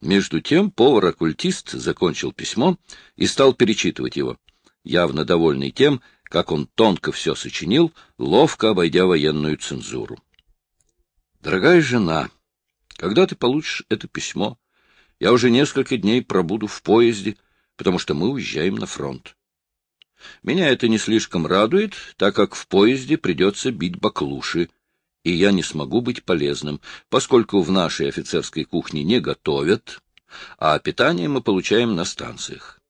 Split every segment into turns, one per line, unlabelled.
Между тем повар-оккультист закончил письмо и стал перечитывать его, явно довольный тем, как он тонко все сочинил, ловко обойдя военную цензуру. «Дорогая жена, когда ты получишь это письмо, я уже несколько дней пробуду в поезде, потому что мы уезжаем на фронт. Меня это не слишком радует, так как в поезде придется бить баклуши, и я не смогу быть полезным, поскольку в нашей офицерской кухне не готовят, а питание мы получаем на станциях.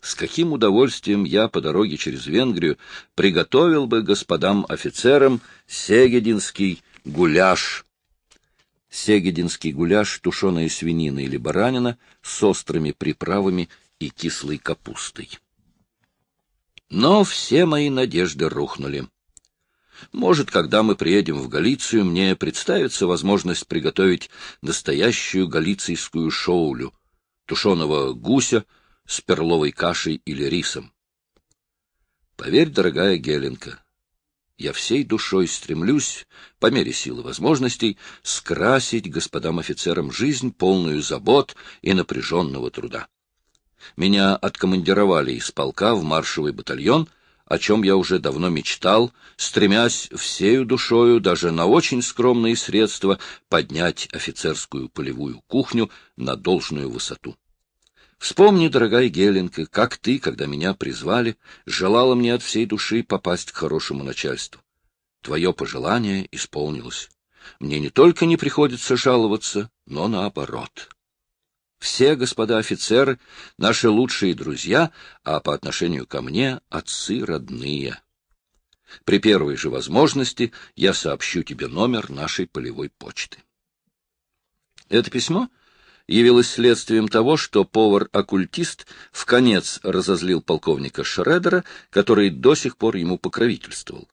С каким удовольствием я по дороге через Венгрию приготовил бы господам офицерам сегединский гуляш. Сегединский гуляш — тушеная свинина или баранина с острыми приправами и кислой капустой. Но все мои надежды рухнули. Может, когда мы приедем в Галицию, мне представится возможность приготовить настоящую галицийскую шоулю, тушеного гуся с перловой кашей или рисом. Поверь, дорогая Геленка, я всей душой стремлюсь, по мере силы возможностей, скрасить господам офицерам жизнь, полную забот и напряженного труда. Меня откомандировали из полка в маршевый батальон — о чем я уже давно мечтал, стремясь всею душою, даже на очень скромные средства, поднять офицерскую полевую кухню на должную высоту. Вспомни, дорогая Геленка, как ты, когда меня призвали, желала мне от всей души попасть к хорошему начальству. Твое пожелание исполнилось. Мне не только не приходится жаловаться, но наоборот. Все господа офицеры — наши лучшие друзья, а по отношению ко мне — отцы родные. При первой же возможности я сообщу тебе номер нашей полевой почты. Это письмо явилось следствием того, что повар-оккультист в конец разозлил полковника Шредера, который до сих пор ему покровительствовал.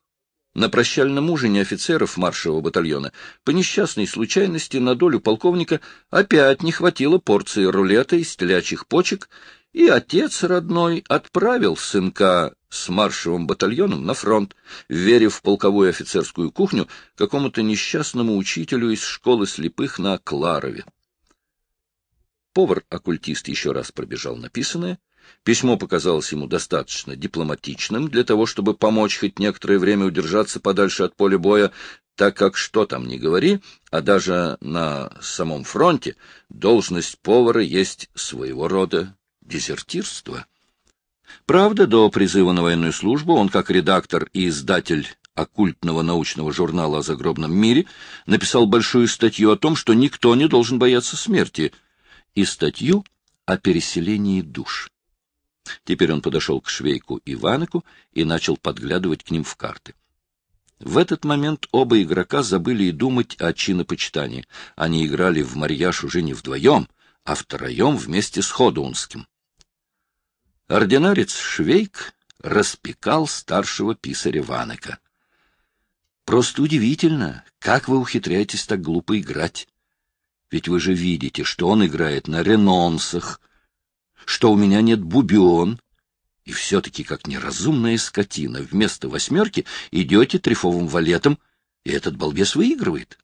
На прощальном ужине офицеров маршевого батальона по несчастной случайности на долю полковника опять не хватило порции рулета из телячьих почек, и отец родной отправил сынка с маршевым батальоном на фронт, верив в полковую офицерскую кухню какому-то несчастному учителю из школы слепых на Кларове. Повар-оккультист еще раз пробежал написанное — Письмо показалось ему достаточно дипломатичным для того, чтобы помочь хоть некоторое время удержаться подальше от поля боя, так как что там не говори, а даже на самом фронте должность повара есть своего рода дезертирство. Правда, до призыва на военную службу он, как редактор и издатель оккультного научного журнала о загробном мире, написал большую статью о том, что никто не должен бояться смерти, и статью о переселении душ. Теперь он подошел к Швейку и и начал подглядывать к ним в карты. В этот момент оба игрока забыли и думать о чинопочитании. Они играли в марьяж уже не вдвоем, а втроем вместе с Ходунским. Ординарец Швейк распекал старшего писаря Ванека. Просто удивительно, как вы ухитряетесь так глупо играть. Ведь вы же видите, что он играет на ренонсах, что у меня нет бубен, и все-таки, как неразумная скотина, вместо восьмерки идете трефовым валетом, и этот балбес выигрывает.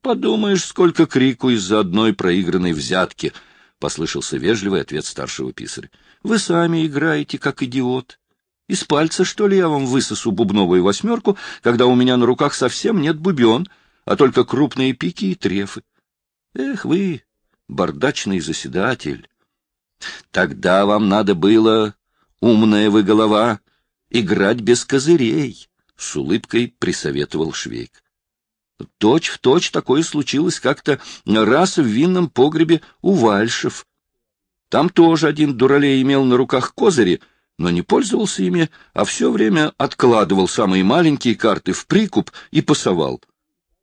Подумаешь, сколько крику из-за одной проигранной взятки, — послышался вежливый ответ старшего писаря. — Вы сами играете, как идиот. Из пальца, что ли, я вам высосу бубновую восьмерку, когда у меня на руках совсем нет бубен, а только крупные пики и трефы? Эх вы, бардачный заседатель! Тогда вам надо было, умная вы голова, играть без козырей, — с улыбкой присоветовал Швейк. Точь в точь такое случилось как-то раз в винном погребе у Вальшев. Там тоже один дуралей имел на руках козыри, но не пользовался ими, а все время откладывал самые маленькие карты в прикуп и пасовал.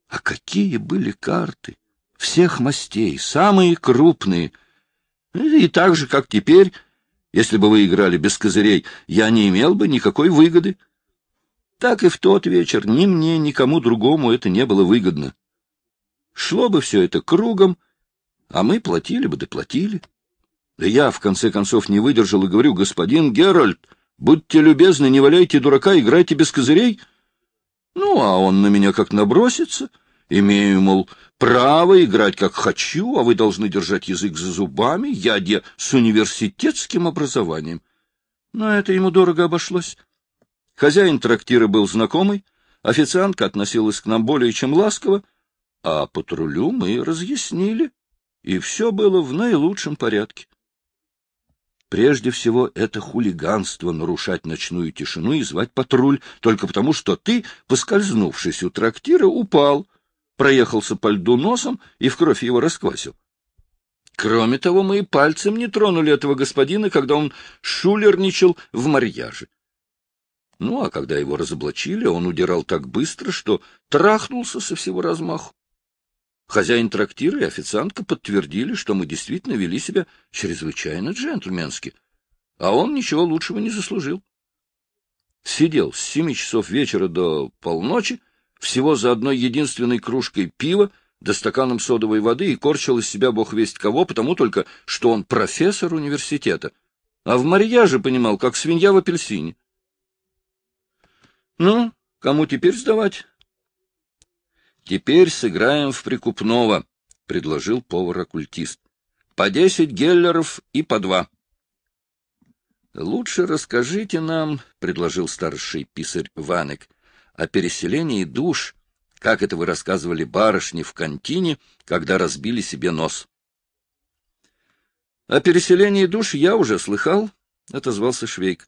А какие были карты! Всех мастей, самые крупные, и так же, как теперь, если бы вы играли без козырей, я не имел бы никакой выгоды. Так и в тот вечер ни мне, ни кому другому это не было выгодно. Шло бы все это кругом, а мы платили бы, доплатили. Да я, в конце концов, не выдержал и говорю, господин Геральт, будьте любезны, не валяйте дурака, играйте без козырей. Ну, а он на меня как набросится. Имею, мол,
право играть как хочу, а вы должны держать язык за зубами, я де с университетским образованием. Но это ему дорого обошлось. Хозяин трактира был знакомый, официантка относилась к нам более чем ласково, а патрулю мы разъяснили, и все было в наилучшем порядке. Прежде всего, это хулиганство — нарушать ночную тишину и звать патруль, только потому, что ты, поскользнувшись у трактира, упал, проехался по льду носом и в кровь его расквасил. Кроме того, мы и пальцем не тронули этого господина, когда он шулерничал в марьяже. Ну, а когда его разоблачили, он удирал так быстро, что трахнулся со всего размаху. Хозяин трактира и официантка подтвердили, что мы действительно вели себя чрезвычайно джентльменски, а он ничего лучшего не заслужил. Сидел с семи часов вечера до полночи, всего за одной единственной кружкой пива, да стаканом содовой воды и корчил из себя бог весть кого, потому только, что он профессор университета, а в марьяже понимал, как свинья в апельсине. Ну, кому теперь сдавать? — Теперь сыграем в прикупного, — предложил повар-оккультист. — По десять геллеров и по два. — Лучше расскажите нам, — предложил старший писарь Ванек, — о переселении душ, как это вы рассказывали барышне в контине, когда разбили себе нос. — О переселении душ я уже слыхал, — отозвался Швейк.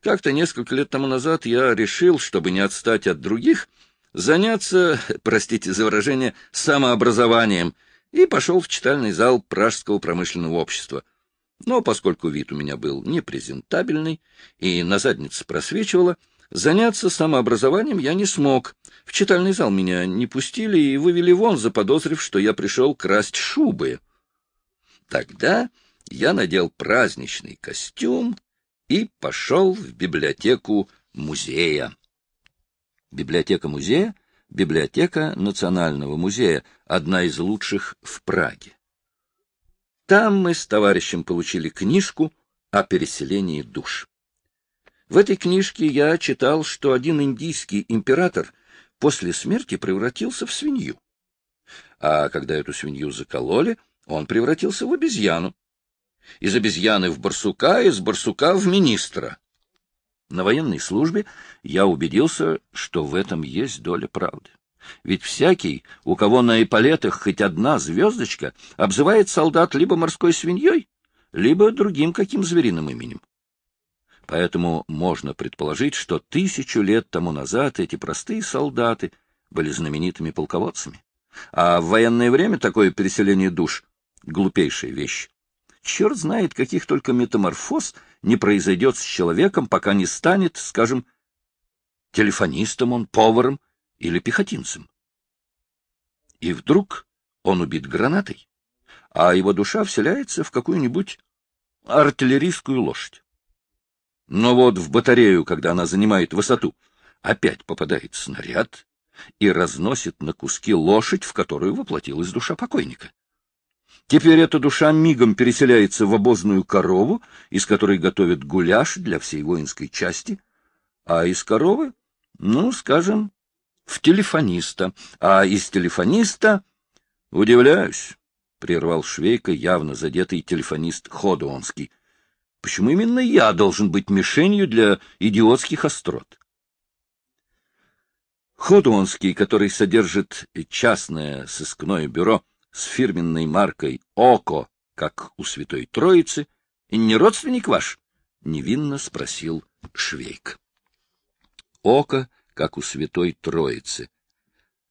Как-то несколько лет тому назад я решил, чтобы не отстать от других, — заняться, простите за выражение, самообразованием, и пошел в читальный зал Пражского промышленного общества. Но поскольку вид у меня был непрезентабельный и на заднице просвечивало, заняться самообразованием я не смог. В читальный зал меня не пустили и вывели вон, заподозрив, что я пришел красть шубы. Тогда я надел праздничный костюм и пошел в библиотеку музея. Библиотека музея — библиотека Национального музея, одна из лучших в Праге. Там мы с товарищем получили книжку о переселении душ. В этой книжке я читал, что один индийский император после смерти превратился в свинью. А когда эту свинью закололи, он превратился в обезьяну. Из обезьяны в барсука, из барсука в министра. На военной службе я убедился, что в этом есть доля правды. Ведь всякий, у кого на эполетах хоть одна звездочка, обзывает солдат либо морской свиньей, либо другим каким звериным именем. Поэтому можно предположить, что тысячу лет тому назад эти простые солдаты были знаменитыми полководцами. А в военное время такое переселение душ — глупейшая вещь. Черт знает, каких только метаморфоз не произойдет с человеком, пока не станет, скажем, телефонистом он, поваром или пехотинцем. И вдруг он убит гранатой, а его душа вселяется в какую-нибудь артиллерийскую лошадь. Но вот в батарею, когда она занимает высоту, опять попадает снаряд и разносит на куски лошадь, в которую воплотилась душа покойника. Теперь эта душа мигом переселяется в обозную корову, из которой готовят гуляш для всей воинской части, а из коровы, ну, скажем, в телефониста, а из телефониста... — Удивляюсь, — прервал Швейка, явно задетый телефонист Ходуонский. — Почему именно я должен быть мишенью для идиотских острот? Ходуонский, который содержит частное сыскное бюро, — с фирменной маркой «Око», как у Святой Троицы, не родственник ваш? — невинно спросил Швейк. «Око», как у Святой Троицы.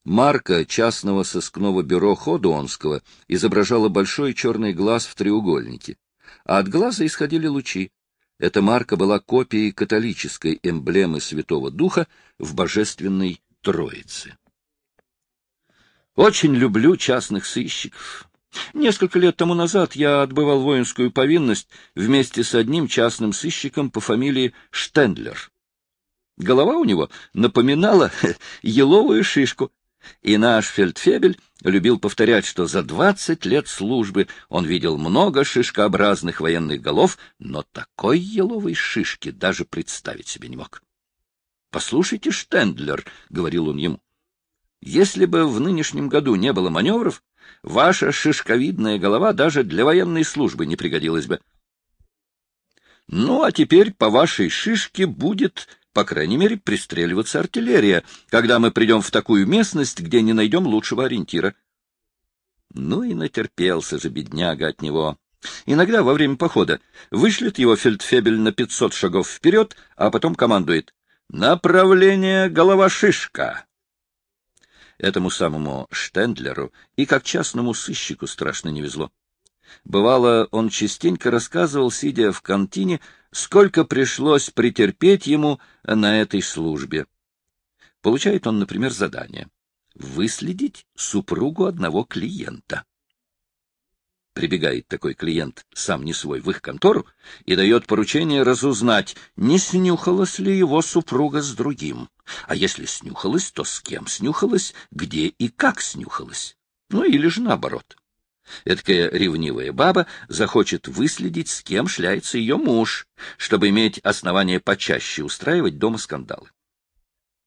Марка частного сыскного бюро Ходуонского изображала большой черный глаз в треугольнике, а от глаза исходили лучи. Эта марка была копией католической эмблемы Святого Духа в Божественной Троице. Очень люблю частных сыщиков. Несколько лет тому назад я отбывал воинскую повинность вместе с одним частным сыщиком по фамилии Штендлер. Голова у него напоминала еловую шишку, и наш фельдфебель любил повторять, что за двадцать лет службы он видел много шишкообразных военных голов, но такой еловой шишки даже представить себе не мог. — Послушайте, Штендлер, — говорил он ему, Если бы в нынешнем году не было маневров, ваша шишковидная голова даже для военной службы не пригодилась бы. Ну, а теперь по вашей шишке будет, по крайней мере, пристреливаться артиллерия, когда мы придем в такую местность, где не найдем лучшего ориентира. Ну и натерпелся же бедняга от него. Иногда во время похода вышлет его фельдфебель на пятьсот шагов вперед, а потом командует «Направление голова-шишка!» Этому самому Штендлеру и как частному сыщику страшно не везло. Бывало, он частенько рассказывал, сидя в кантине, сколько пришлось претерпеть ему на этой службе. Получает он, например, задание — выследить супругу одного клиента. Прибегает такой клиент, сам не свой, в их контору и дает поручение разузнать, не снюхалась ли его супруга с другим. А если снюхалась, то с кем снюхалась, где и как снюхалась. Ну или же наоборот. Эдакая ревнивая баба захочет выследить, с кем шляется ее муж, чтобы иметь основание почаще устраивать дома скандалы.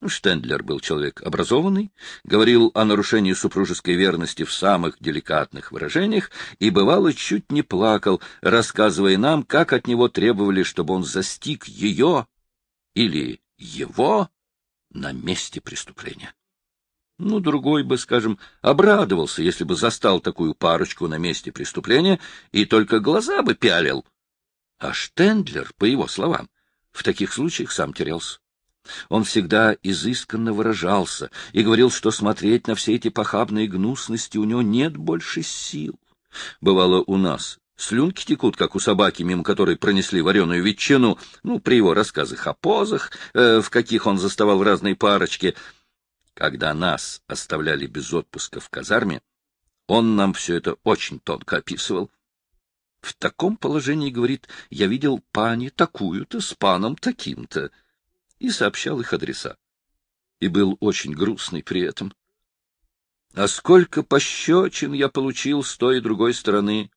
Штендлер был человек образованный, говорил о нарушении супружеской верности в самых деликатных выражениях и, бывало, чуть не плакал, рассказывая нам, как от него требовали, чтобы он застиг ее или его на месте преступления. Ну, другой бы, скажем, обрадовался, если бы застал такую парочку на месте преступления и только глаза бы пялил. А Штендлер, по его словам, в таких случаях сам терялся. Он всегда изысканно выражался и говорил, что смотреть на все эти похабные гнусности у него нет больше сил. Бывало у нас. Слюнки текут, как у собаки, мимо которой пронесли вареную ветчину, ну, при его рассказах о позах, э, в каких он заставал разные парочки. Когда нас оставляли без отпуска в казарме, он нам все это очень тонко описывал. В таком положении, говорит, я видел пани такую-то с паном таким-то и сообщал их адреса. И был очень грустный при этом. А сколько пощечин я получил с той и другой стороны!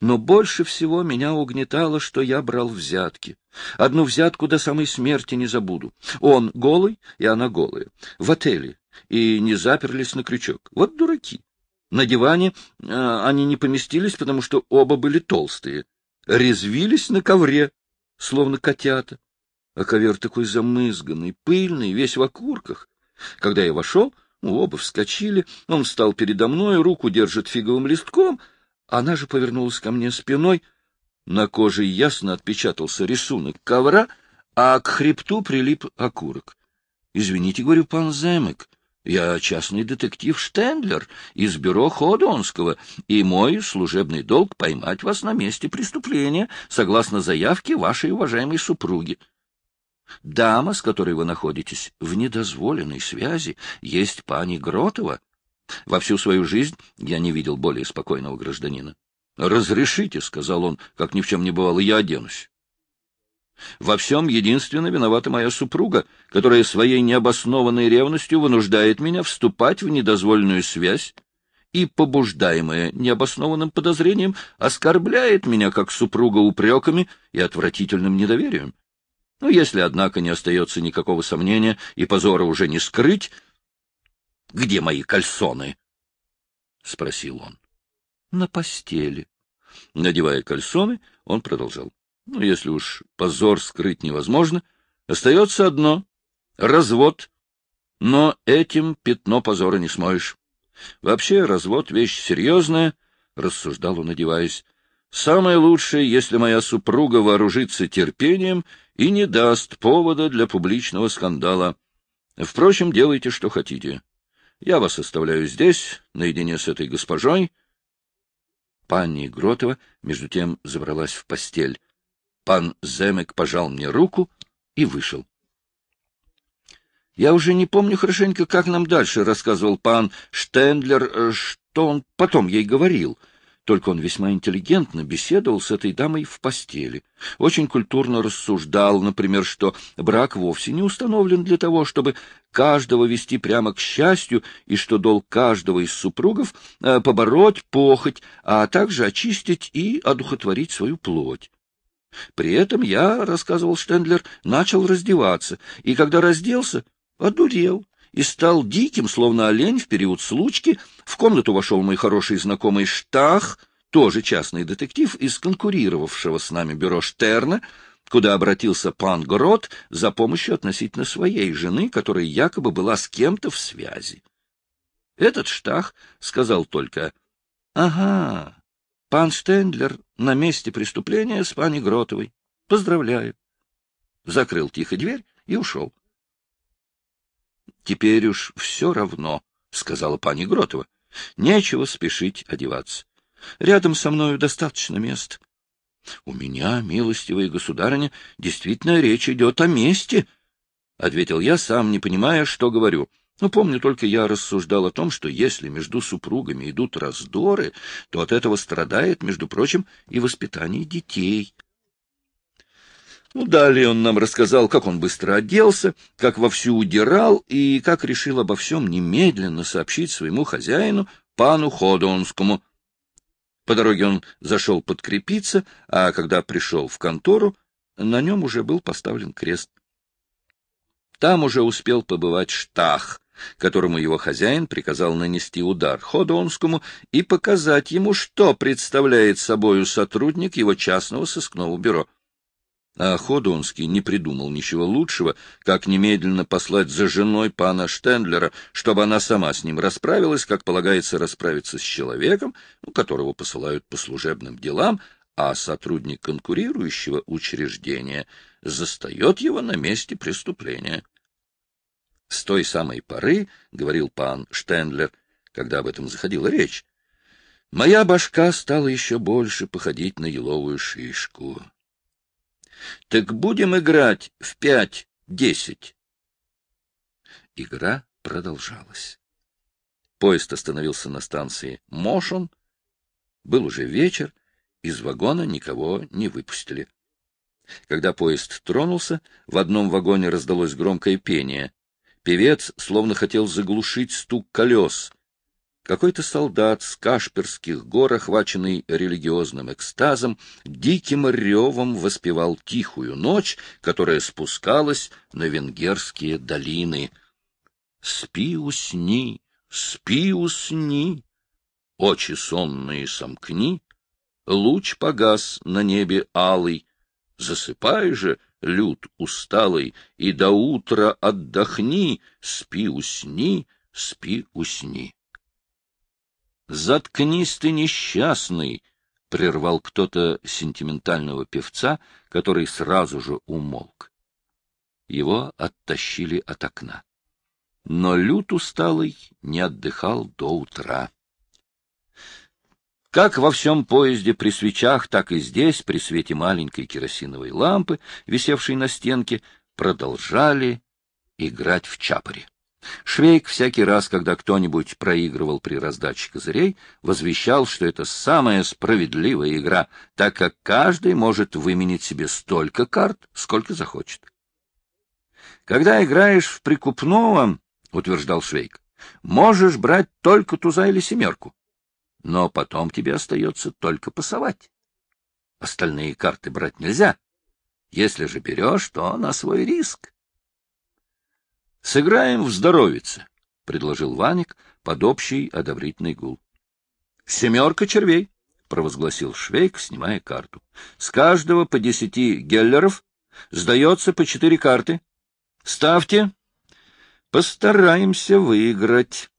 Но больше всего меня угнетало, что я брал взятки. Одну взятку до самой смерти не забуду. Он голый, и она голая. В отеле. И не заперлись на крючок. Вот дураки. На диване э, они не поместились, потому что оба были толстые. Резвились на ковре, словно котята а ковер такой замызганный, пыльный, весь в окурках. Когда я вошел, оба вскочили, он встал передо мной, руку держит фиговым листком, она же повернулась ко мне спиной, на коже ясно отпечатался рисунок ковра, а к хребту прилип окурок. — Извините, — говорю, — пан Земек, я частный детектив Штендлер из бюро Ходонского, и мой служебный долг — поймать вас на месте преступления, согласно заявке вашей уважаемой супруги. Дама, с которой вы находитесь в недозволенной связи, есть пани Гротова. Во всю свою жизнь я не видел более спокойного гражданина. — Разрешите, — сказал он, как ни в чем не бывало, — я оденусь. Во всем единственно виновата моя супруга, которая своей необоснованной ревностью вынуждает меня вступать в недозволенную связь и, побуждаемая необоснованным подозрением, оскорбляет меня как супруга упреками и отвратительным недоверием. Ну, если, однако, не остается никакого сомнения и позора уже не скрыть... — Где мои кальсоны? — спросил он. — На постели. Надевая кальсоны, он продолжал. — Ну, если уж позор скрыть невозможно, остается одно — развод. Но этим пятно позора не смоешь. Вообще, развод — вещь серьезная, — рассуждал он, одеваясь. Самое лучшее, если моя супруга вооружится терпением и не даст повода для публичного скандала. Впрочем, делайте, что хотите. Я вас оставляю здесь, наедине с этой госпожой. Панни Гротова, между тем, забралась в постель. Пан Земек пожал мне руку и вышел. Я уже не помню хорошенько, как нам дальше рассказывал пан Штендлер, э, что он потом ей говорил — только он весьма интеллигентно беседовал с этой дамой в постели. Очень культурно рассуждал, например, что брак вовсе не установлен для того, чтобы каждого вести прямо к счастью, и что долг каждого из супругов э, побороть похоть, а также очистить и одухотворить свою плоть. При этом я, — рассказывал Штендлер, — начал раздеваться, и когда разделся, одурел и стал диким, словно олень в период случки. В комнату вошел мой хороший знакомый Штах, тоже частный детектив из конкурировавшего с нами бюро Штерна, куда обратился пан Грот за помощью относительно своей жены, которая якобы была с кем-то в связи. Этот Штах сказал только «Ага, пан Штендлер на месте преступления с пани Гротовой. Поздравляю». Закрыл тихо дверь и ушел. Теперь уж все равно, — сказала пани Гротова. — Нечего спешить одеваться. Рядом со мною достаточно места. — У меня, милостивая государыня, действительно речь идет о месте, — ответил я, сам не понимая, что говорю. Но помню только я рассуждал о том, что если между супругами идут раздоры, то от этого страдает, между прочим, и воспитание детей. — ну, далее он нам рассказал, как он быстро оделся, как вовсю удирал и как решил обо всем немедленно сообщить своему хозяину, пану Ходонскому. По дороге он зашел подкрепиться, а когда пришел в контору, на нем уже был поставлен крест. Там уже успел побывать Штах, которому его хозяин приказал нанести удар Ходонскому и показать ему, что представляет собою сотрудник его частного сыскного бюро — а Ходунский не придумал ничего лучшего, как немедленно послать за женой пана Штендлера, чтобы она сама с ним расправилась, как полагается расправиться с человеком, ну, которого посылают по служебным делам, а сотрудник конкурирующего учреждения застает его на месте преступления. С той самой поры, — говорил пан Штендлер, когда об этом заходила речь, — моя башка стала еще больше походить на еловую шишку. Так будем играть в пять-десять. Игра продолжалась. Поезд остановился на станции Мошон. Был уже вечер, из вагона никого не выпустили. Когда поезд тронулся, в одном вагоне раздалось громкое пение. Певец словно хотел заглушить стук колес. Какой-то солдат с Кашперских гор, охваченный религиозным экстазом, диким ревом воспевал тихую ночь, которая спускалась на венгерские долины. «Спи, усни, спи, усни, очи сонные сомкни, луч погас на небе алый, засыпай же, люд усталый, и до утра отдохни, спи, усни, спи, усни». «Заткнись ты, несчастный!» — прервал кто-то сентиментального певца, который сразу же умолк. Его оттащили от окна. Но Лют усталый не отдыхал до утра. Как во всем поезде при свечах, так и здесь, при свете маленькой керосиновой лампы, висевшей на стенке, продолжали играть в чапаре. Швейк всякий раз, когда кто-нибудь проигрывал при раздаче козырей, возвещал, что это самая справедливая игра, так как каждый может выменить себе столько карт, сколько захочет. Когда играешь в прикупного, — утверждал Швейк, — можешь брать только туза или семерку, но потом тебе остается только пасовать. Остальные карты брать нельзя. Если же берешь, то на свой риск. — Сыграем в здоровице, — предложил Ваник под общий одобрительный гул. — Семерка червей, — провозгласил Швейк, снимая карту. — С каждого по десяти геллеров сдается по четыре карты. Ставьте. Постараемся выиграть.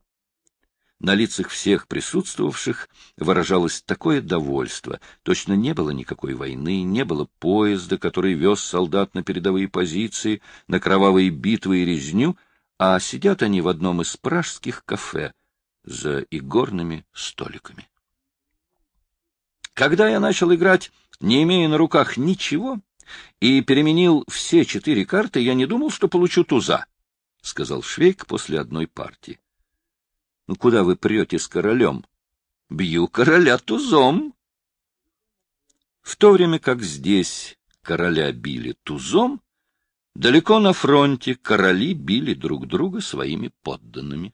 На лицах всех присутствовавших выражалось такое довольство. Точно не было никакой войны, не было поезда, который вез солдат на передовые позиции, на кровавые битвы и резню, а сидят они в одном из пражских кафе за игорными столиками. Когда я начал играть, не имея на руках ничего, и переменил все четыре карты, я не думал, что получу туза, — сказал Швейк после одной партии. Ну, куда вы прете с королем? Бью короля тузом. В то время как здесь короля били тузом, далеко на фронте короли били друг друга своими подданными.